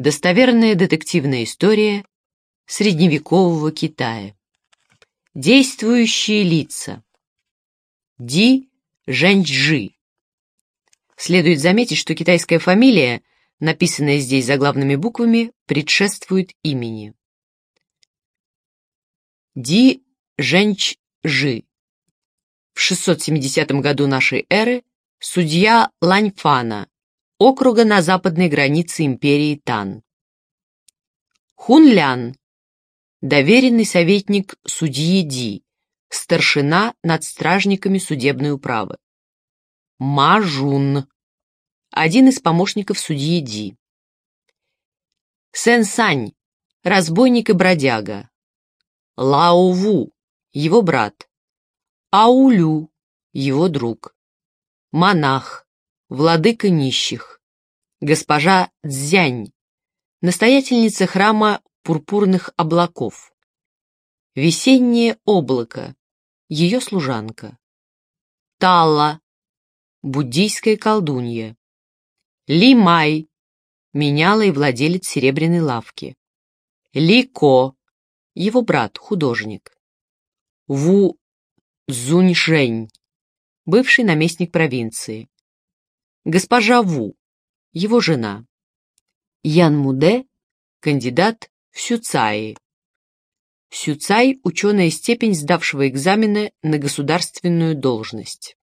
Достоверная детективная история средневекового Китая. Действующие лица. Ди Жэньчжи. Следует заметить, что китайская фамилия, написанная здесь заглавными буквами, предшествует имени. Ди Жэньчжи. В 670 году нашей эры судья Ланьфана, округа на западной границе империи Тан. Хунлян, доверенный советник судьи Ди, старшина над стражниками судебной управы. Мажун, один из помощников судьи Ди. Сэн Сань, разбойник и бродяга. Лао Ву, его брат. Аулю, его друг. Монах, владыка нищих, госпожа Цзянь, настоятельница храма пурпурных облаков, весеннее облако, ее служанка, Тала, буддийская колдунья, Ли Май, меняла и владелец серебряной лавки, Ли Ко, его брат, художник, Ву Цзуньшень, бывший наместник провинции, Госпожа Ву, его жена. Ян Муде, кандидат в Сюцаи. Сюцай – ученая степень сдавшего экзамены на государственную должность.